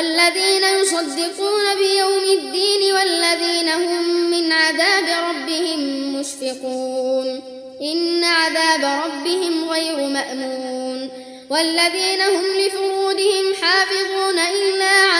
والذين يصدقون بيوم الدين والذين هم من عذاب ربهم مشفقون. إن عذاب ربهم غير مأمون. والذين هم لفروجهم حافظون إلا على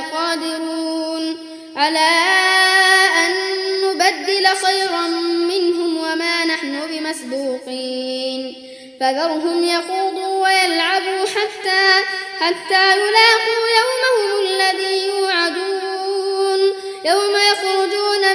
إنا لقادرون على أن نبدل خيرا منهم وما نحن بمسبوقين. فذرهم يخوضوا ويلعبوا حتى حتى يلاقوا يومهم الذي يوعدون. يوم يخرجون